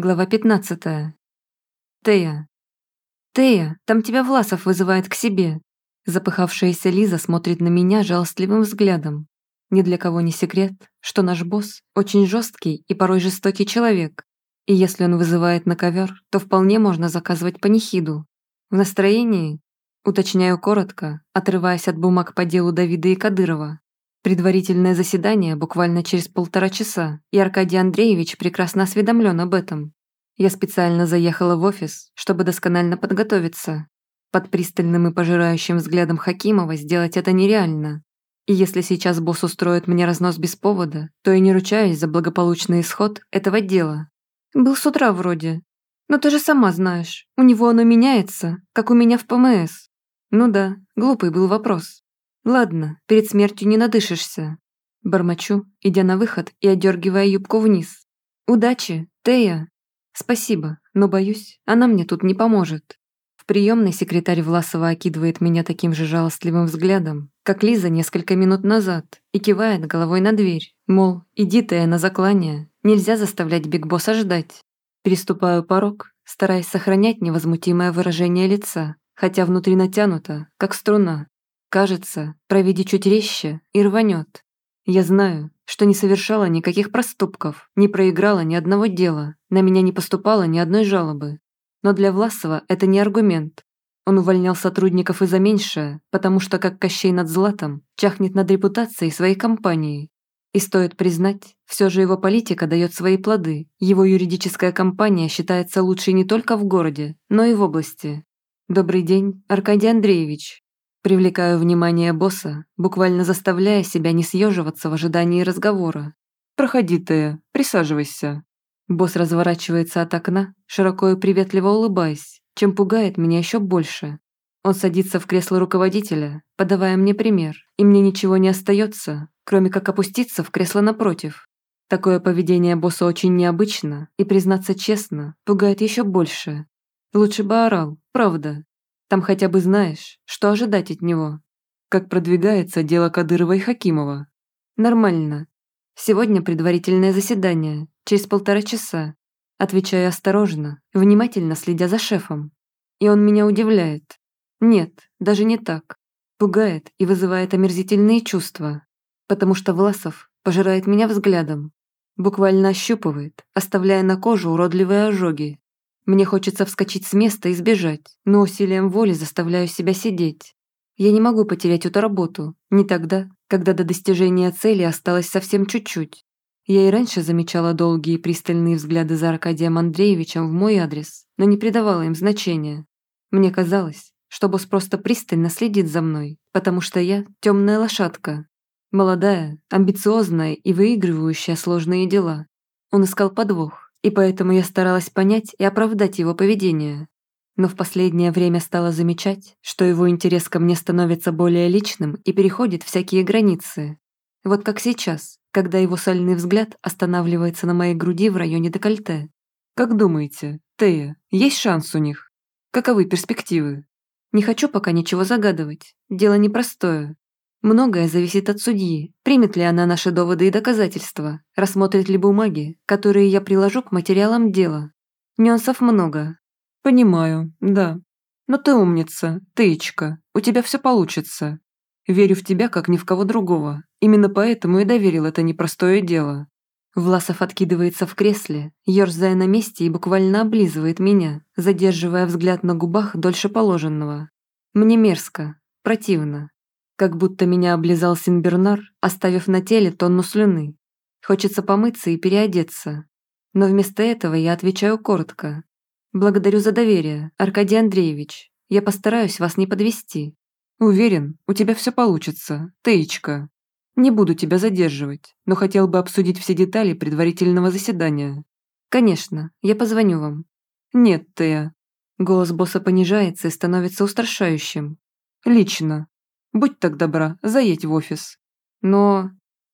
Глава 15. Тея. «Тея, там тебя Власов вызывает к себе». Запыхавшаяся Лиза смотрит на меня жалостливым взглядом. Ни для кого не секрет, что наш босс очень жесткий и порой жестокий человек. И если он вызывает на ковер, то вполне можно заказывать панихиду. В настроении? Уточняю коротко, отрываясь от бумаг по делу Давида и Кадырова. Предварительное заседание буквально через полтора часа, и Аркадий Андреевич прекрасно осведомлен об этом. Я специально заехала в офис, чтобы досконально подготовиться. Под пристальным и пожирающим взглядом Хакимова сделать это нереально. И если сейчас босс устроит мне разнос без повода, то я не ручаюсь за благополучный исход этого дела. Был с утра вроде. Но ты же сама знаешь, у него оно меняется, как у меня в ПМС. Ну да, глупый был вопрос. Ладно, перед смертью не надышишься. Бормочу, идя на выход и одергивая юбку вниз. Удачи, Тея. Спасибо, но боюсь, она мне тут не поможет. В приемной секретарь Власова окидывает меня таким же жалостливым взглядом, как Лиза несколько минут назад, и кивает головой на дверь, мол, иди Тея на заклание, нельзя заставлять Бигбосса ждать. Переступаю порог, стараясь сохранять невозмутимое выражение лица, хотя внутри натянуто, как струна, Кажется, проведи чуть резче и рванет. Я знаю, что не совершала никаких проступков, не проиграла ни одного дела, на меня не поступало ни одной жалобы. Но для Власова это не аргумент. Он увольнял сотрудников из-за меньшее, потому что, как Кощей над Златом, чахнет над репутацией своей компании. И стоит признать, все же его политика дает свои плоды. Его юридическая компания считается лучшей не только в городе, но и в области. Добрый день, Аркадий Андреевич. Привлекаю внимание босса, буквально заставляя себя не съеживаться в ожидании разговора. «Проходи, Тея, присаживайся». Босс разворачивается от окна, широко и приветливо улыбаясь, чем пугает меня еще больше. Он садится в кресло руководителя, подавая мне пример, и мне ничего не остается, кроме как опуститься в кресло напротив. Такое поведение босса очень необычно и, признаться честно, пугает еще больше. Лучше бы орал, правда, там хотя бы знаешь, что ожидать от него. Как продвигается дело Кадырова и Хакимова. Нормально. Сегодня предварительное заседание, через полтора часа. Отвечаю осторожно, внимательно следя за шефом. И он меня удивляет. Нет, даже не так. Пугает и вызывает омерзительные чувства. Потому что Власов пожирает меня взглядом. Буквально ощупывает, оставляя на коже уродливые ожоги. Мне хочется вскочить с места и сбежать, но усилием воли заставляю себя сидеть. Я не могу потерять эту работу, не тогда, когда до достижения цели осталось совсем чуть-чуть. Я и раньше замечала долгие и пристальные взгляды за Аркадием Андреевичем в мой адрес, но не придавала им значения. Мне казалось, что босс просто пристально следит за мной, потому что я темная лошадка. Молодая, амбициозная и выигрывающая сложные дела. Он искал подвох, и поэтому я старалась понять и оправдать его поведение. Но в последнее время стала замечать, что его интерес ко мне становится более личным и переходит всякие границы. Вот как сейчас, когда его сальный взгляд останавливается на моей груди в районе декольте. Как думаете, Тея, есть шанс у них? Каковы перспективы? Не хочу пока ничего загадывать. Дело непростое. Многое зависит от судьи, примет ли она наши доводы и доказательства, рассмотрит ли бумаги, которые я приложу к материалам дела. Нюансов много. Понимаю, да. Но ты умница, тычка, у тебя все получится. Верю в тебя, как ни в кого другого. Именно поэтому и доверил это непростое дело. Власов откидывается в кресле, ерзая на месте и буквально облизывает меня, задерживая взгляд на губах дольше положенного. Мне мерзко, противно, как будто меня облизал Синбернар, оставив на теле тонну слюны. Хочется помыться и переодеться. Но вместо этого я отвечаю коротко. «Благодарю за доверие, Аркадий Андреевич. Я постараюсь вас не подвести. Уверен, у тебя все получится, Теечка. Не буду тебя задерживать, но хотел бы обсудить все детали предварительного заседания. Конечно, я позвоню вам. Нет, Тея. Голос босса понижается и становится устрашающим. Лично. Будь так добра, заедь в офис. Но...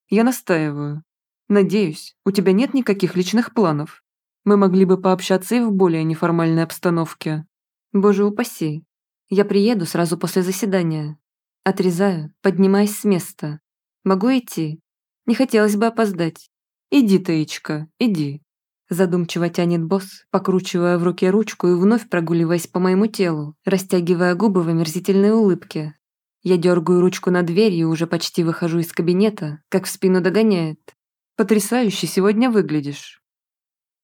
Я настаиваю. Надеюсь, у тебя нет никаких личных планов. Мы могли бы пообщаться и в более неформальной обстановке. Боже упаси. Я приеду сразу после заседания. Отрезаю, поднимаясь с места. Могу идти? Не хотелось бы опоздать. Иди, Таичка, иди. Задумчиво тянет босс, покручивая в руке ручку и вновь прогуливаясь по моему телу, растягивая губы в омерзительной улыбке. Я дергаю ручку на дверь и уже почти выхожу из кабинета, как в спину догоняет. «Потрясающе сегодня выглядишь».